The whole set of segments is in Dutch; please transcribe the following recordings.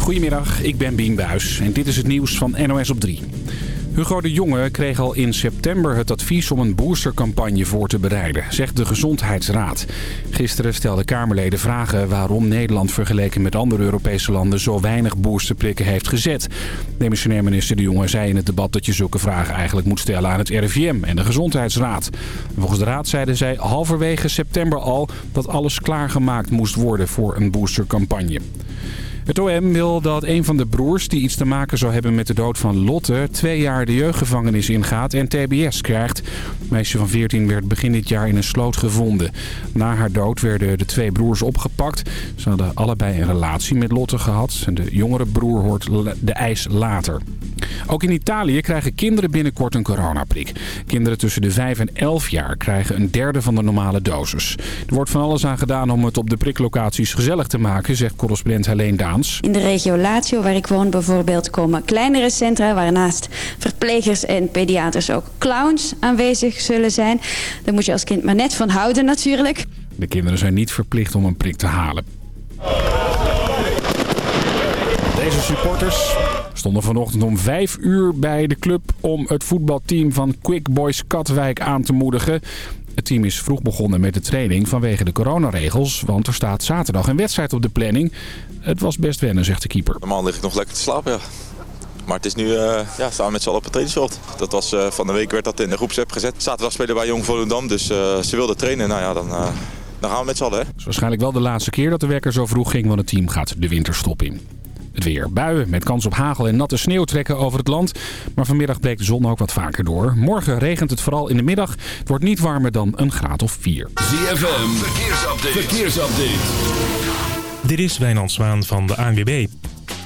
Goedemiddag, ik ben Bien Buis en dit is het nieuws van NOS op 3. Hugo de Jonge kreeg al in september het advies om een boostercampagne voor te bereiden, zegt de Gezondheidsraad. Gisteren stelden Kamerleden vragen waarom Nederland vergeleken met andere Europese landen zo weinig boosterprikken heeft gezet. Demissionair minister de Jonge zei in het debat dat je zulke vragen eigenlijk moet stellen aan het RIVM en de Gezondheidsraad. Volgens de raad zeiden zij halverwege september al dat alles klaargemaakt moest worden voor een boostercampagne. Het OM wil dat een van de broers die iets te maken zou hebben met de dood van Lotte... twee jaar de jeugdgevangenis ingaat en tbs krijgt. Het meisje van 14 werd begin dit jaar in een sloot gevonden. Na haar dood werden de twee broers opgepakt. Ze hadden allebei een relatie met Lotte gehad. De jongere broer hoort de eis later. Ook in Italië krijgen kinderen binnenkort een coronaprik. Kinderen tussen de 5 en 11 jaar krijgen een derde van de normale dosis. Er wordt van alles aan gedaan om het op de priklocaties gezellig te maken, zegt correspondent Helene In de regio Lazio, waar ik woon bijvoorbeeld, komen kleinere centra... waar naast verplegers en pediaters ook clowns aanwezig zullen zijn. Daar moet je als kind maar net van houden natuurlijk. De kinderen zijn niet verplicht om een prik te halen. Deze supporters stonden vanochtend om 5 uur bij de club om het voetbalteam van Quick Boys Katwijk aan te moedigen. Het team is vroeg begonnen met de training vanwege de coronaregels, want er staat zaterdag een wedstrijd op de planning. Het was best wennen, zegt de keeper. Normaal lig ik nog lekker te slapen, ja. Maar het is nu, uh, ja, staan we met z'n allen op het trainingsveld. Dat was, uh, van de week werd dat in de groepsapp gezet. Zaterdag spelen bij Jong Volendam, dus uh, ze wilden trainen. Nou ja, dan, dan gaan we met z'n allen. Hè. Het is waarschijnlijk wel de laatste keer dat de wekker zo vroeg ging, want het team gaat de winterstop in. Het weer. Buien met kans op hagel en natte sneeuw trekken over het land. Maar vanmiddag breekt de zon ook wat vaker door. Morgen regent het vooral in de middag. Het wordt niet warmer dan een graad of 4. ZFM, verkeersupdate. verkeersupdate. Dit is Wijnand Zwaan van de ANWB.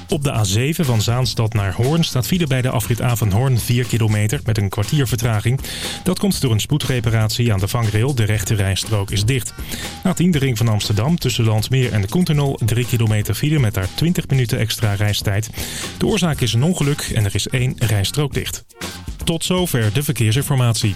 Op de A7 van Zaanstad naar Hoorn staat file bij de afrit A van Hoorn 4 kilometer met een kwartier vertraging. Dat komt door een spoedreparatie aan de vangrail. De rechte rijstrook is dicht. A10 de ring van Amsterdam tussen Landmeer en de Koentunnel 3 kilometer file met daar 20 minuten extra reistijd. De oorzaak is een ongeluk en er is één rijstrook dicht. Tot zover de verkeersinformatie.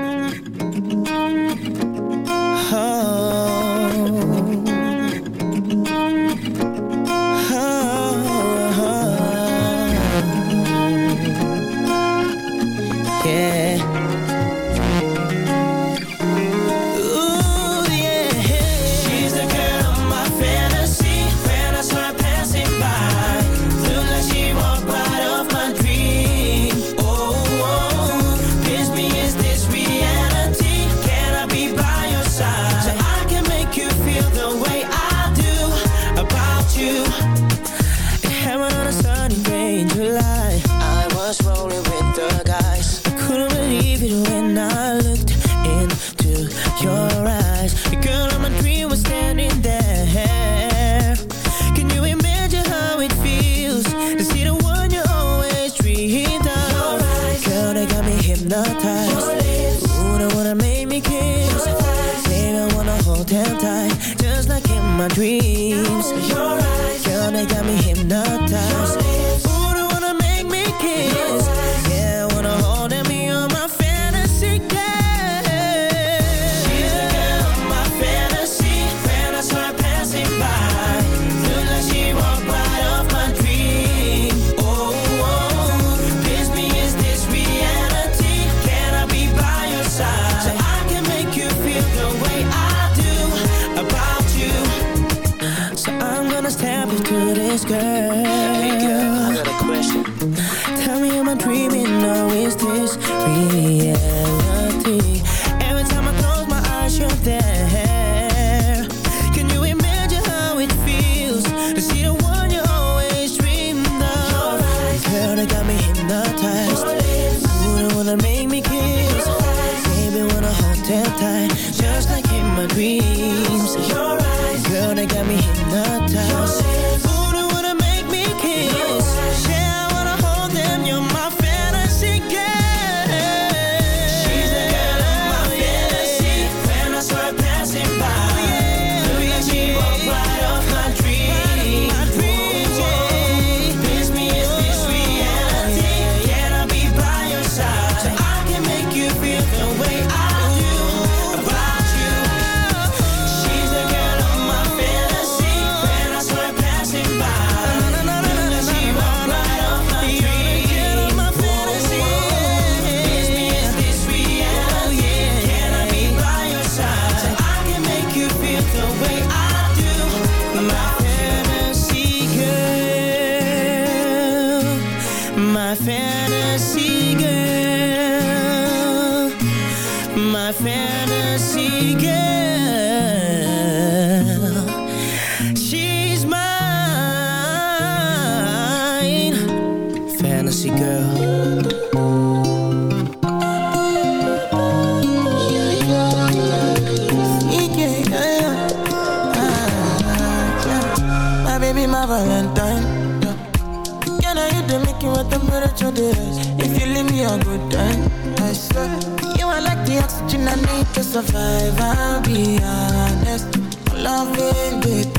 me a good time. I said, you are like the oxygen I need to survive. I'll be honest. Loving with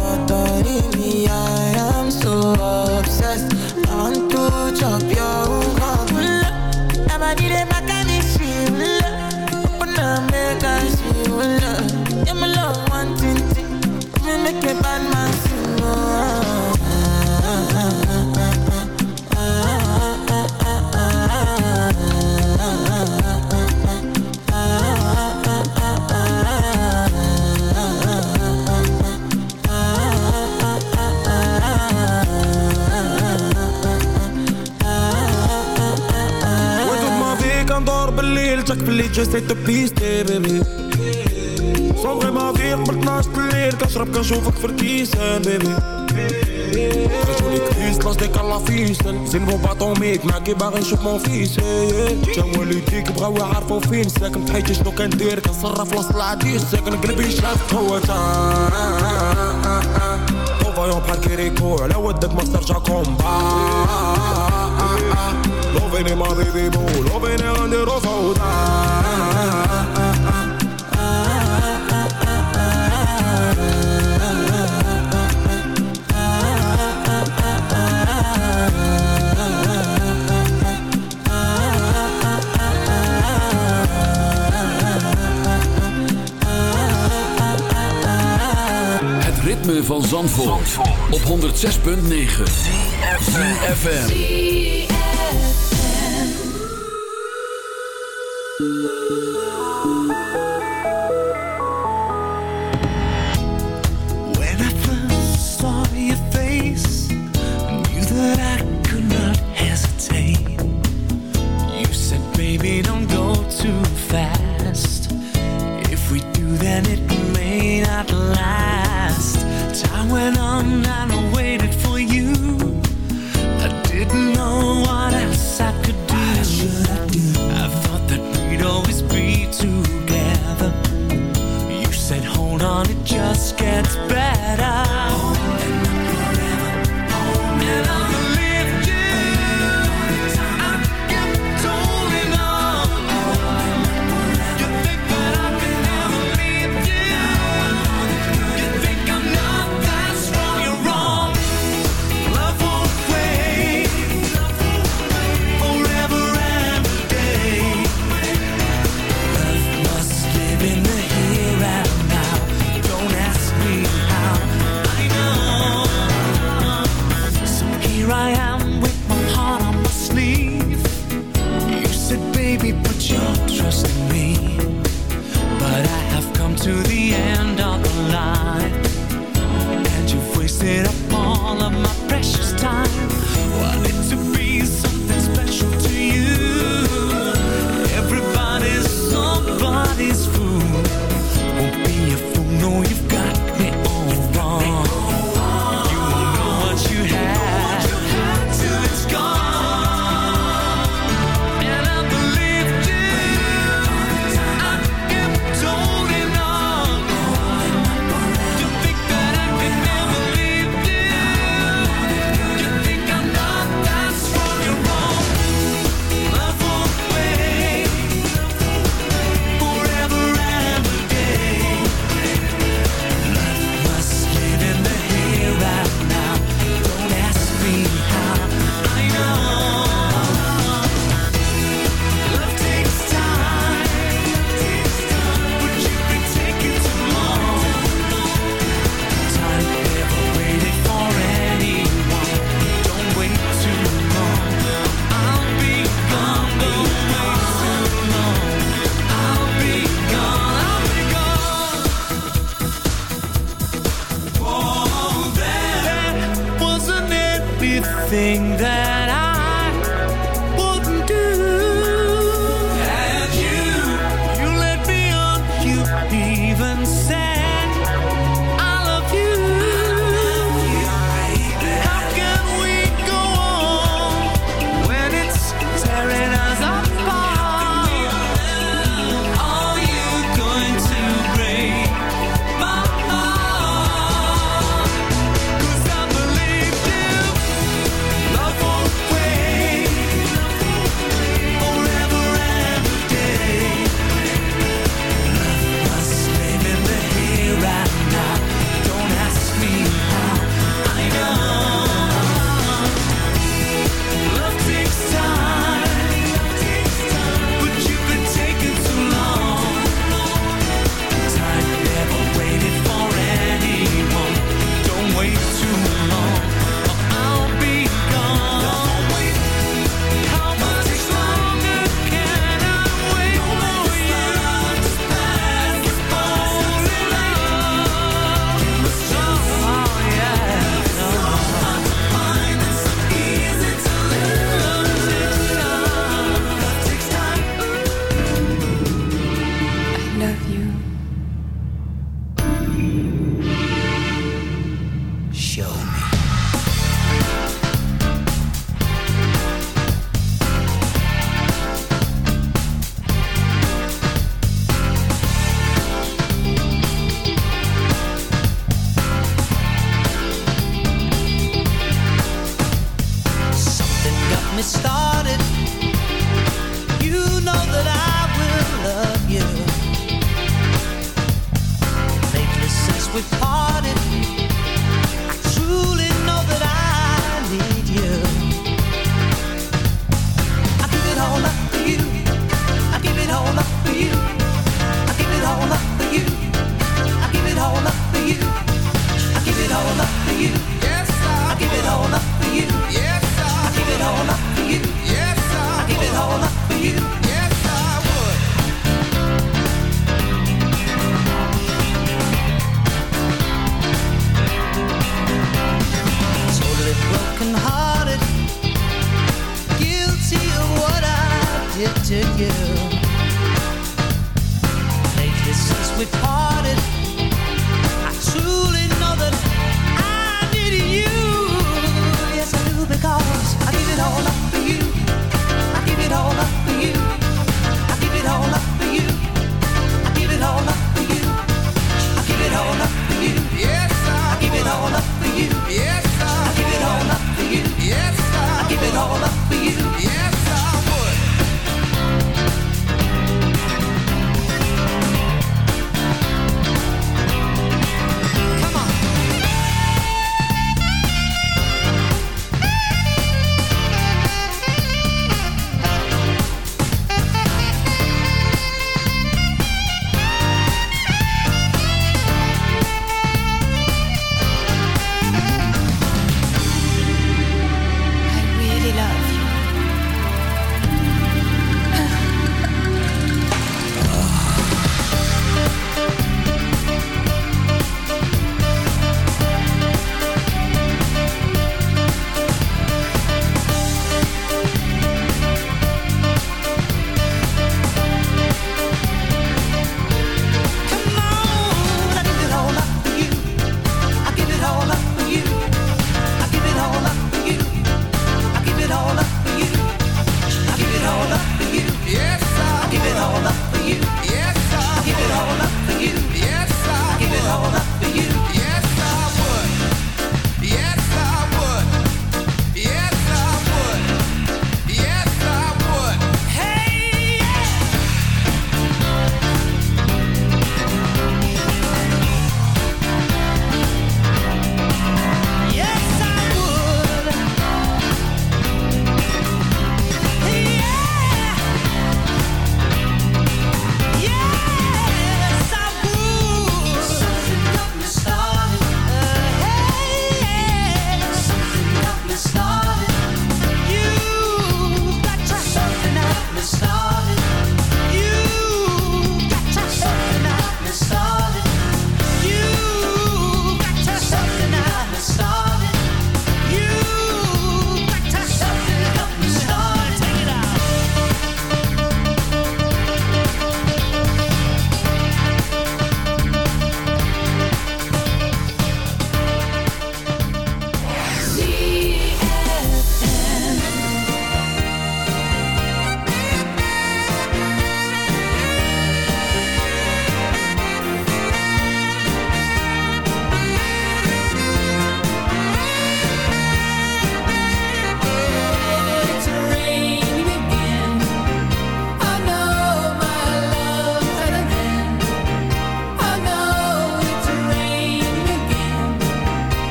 me. I am so obsessed. I want to chop your مشي ستريت ذا بيست بيبي صوغي ما في قبل 12 الليل كنشرب كنشوفك في الكيسان بيبي رجولي كريس لاصديك على فيسن زين بو باطوميك معاكي باغي نشوف مون فيس جا والديك بغاو يعرفو فين ساكن في حياتي شنو كندير كنصرف وسط العديس ساكن قلبي شاف هو تا فايون بحال كيريكو على ودك ما ترجع كومبا loving in my baby boo, loving. Ritme van Zandvoort, Zandvoort. op 106.9 FM. gets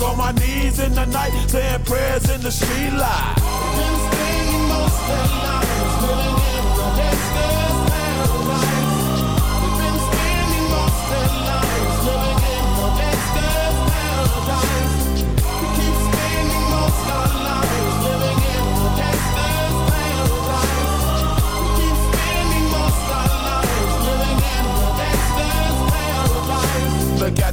On my knees in the night, saying prayers in the street light.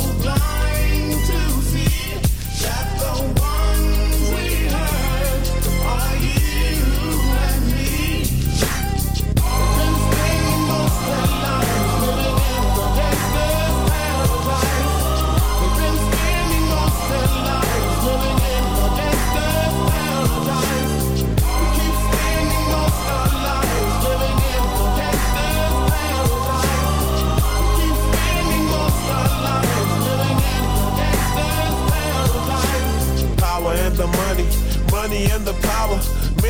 so blind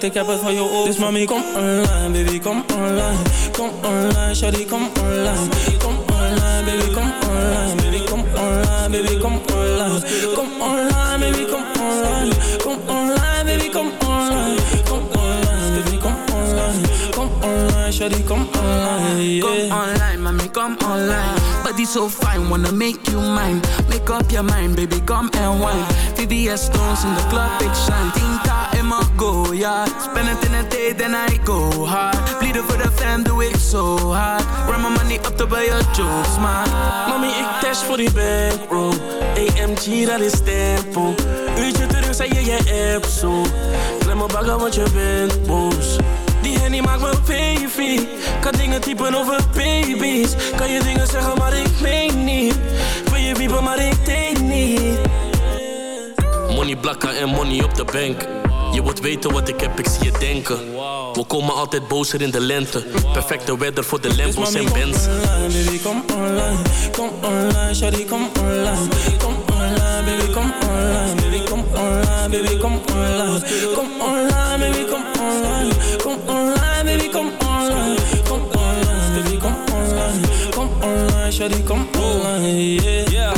Want ik heb het voor je mami, kom online, baby, kom online Kom online, shawty, kom online Kom online, baby, kom online Baby, kom online, baby, kom online Kom online, baby, kom online Kom online, baby, kom online Kom online, baby, kom online Kom online, shawty, kom online. Come online, mommy, come online. Body so fine, wanna make you mine. Make up your mind, baby, come and wine. VVS stones in the club, big shine. My go, yeah. Spend it in a day, then I go hard. Bleeden for the fam, do it so hard. Run my money up to buy your jokes, man. Mami, ik dash voor die bankroll AMG, dat is tempo Uurtje terug, zei je je app zo Klem me bagger, want je bent boos Die hennie maakt me baby Kan dingen typen over baby's Kan je dingen zeggen, maar ik meen niet Ik wil je wiepen, maar ik denk niet Money blakken en money op de bank. Je wilt weten wat ik heb, ik zie je denken. We komen altijd bozer in de lente. Perfecte weather voor de Lambos en Benz. online, baby, come online. Come online, shawty, come online. Come online, baby, come online. Baby, come online, baby, come online. Come online, baby, come online. Come online, baby, come online. Baby, come online. Come online, shawty, come online, yeah.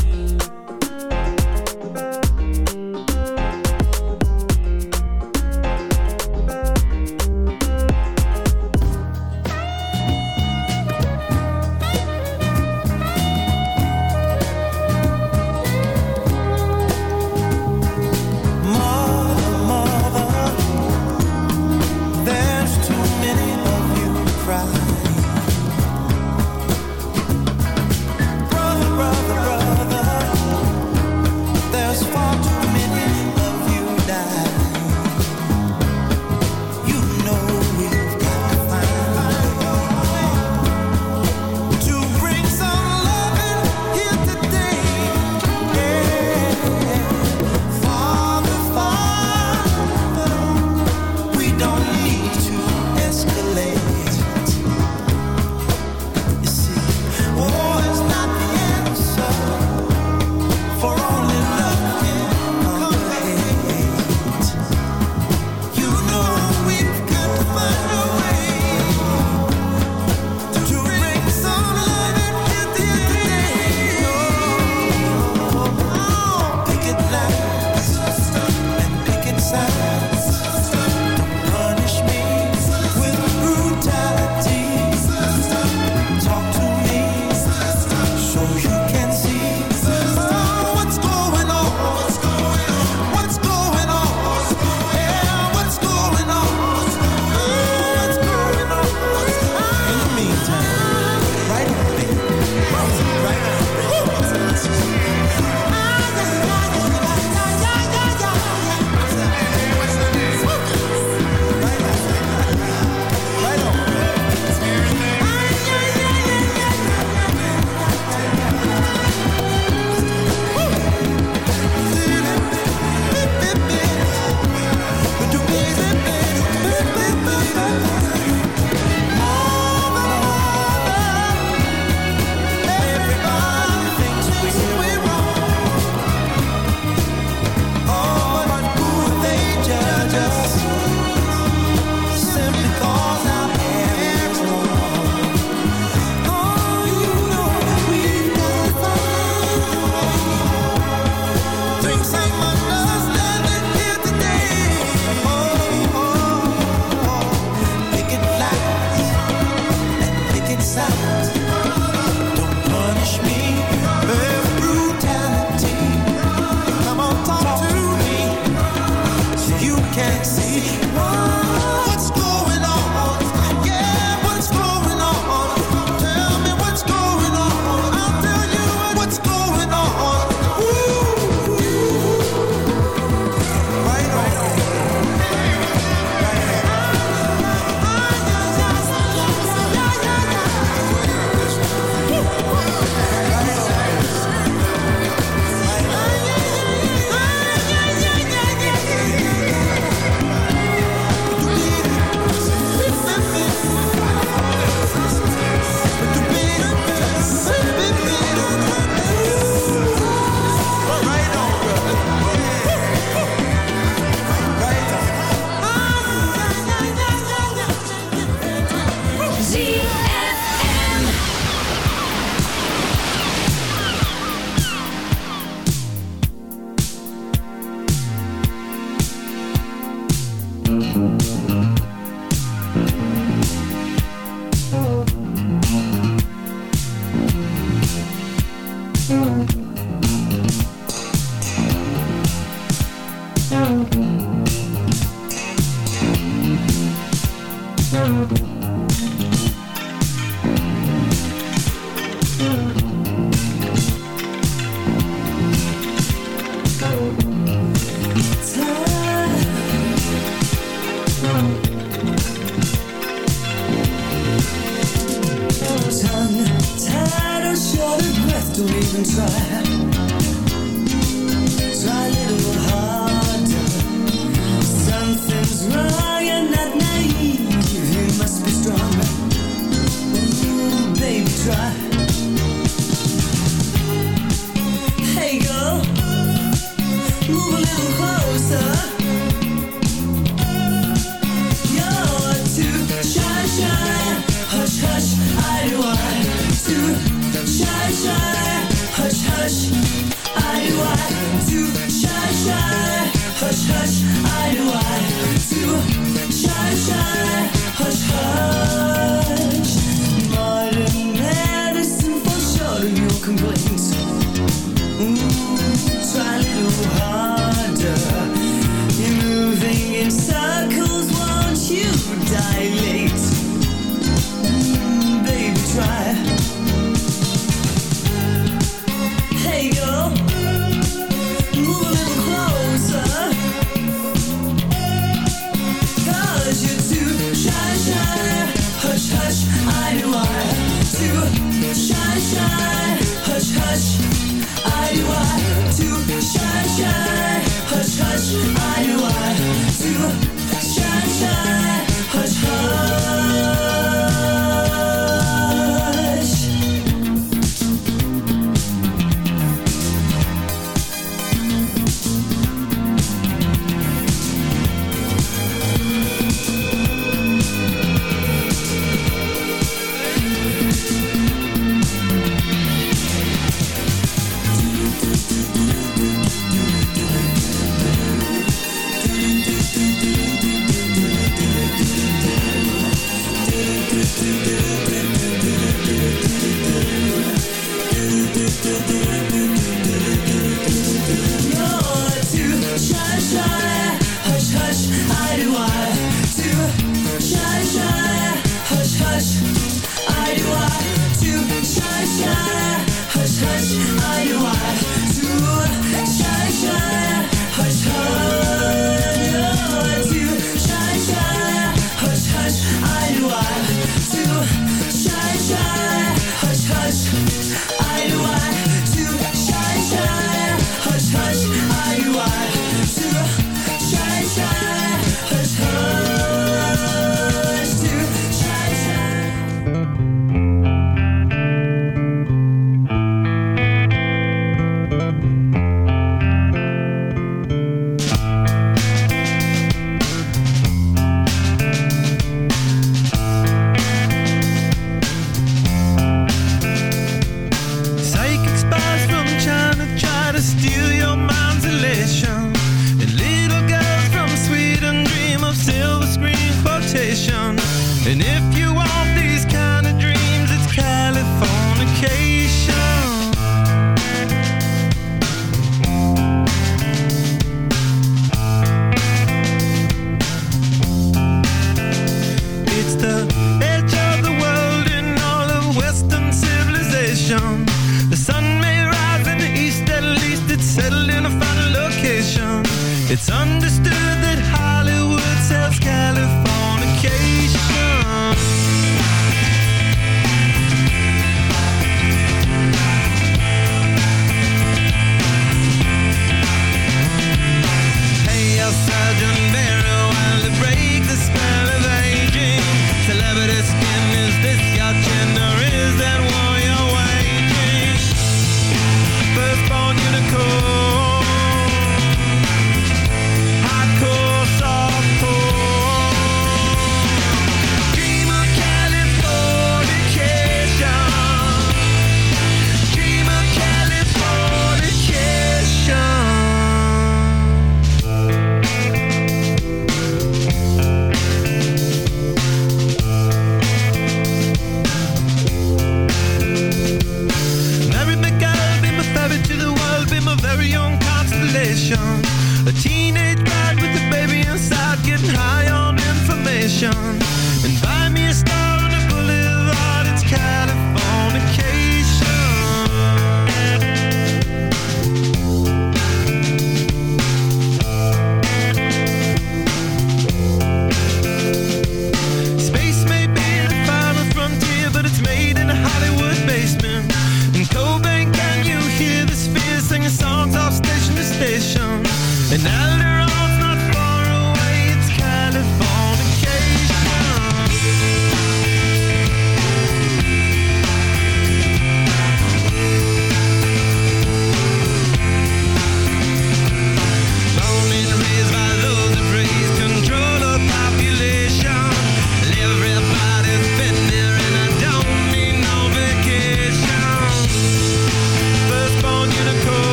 Yeah.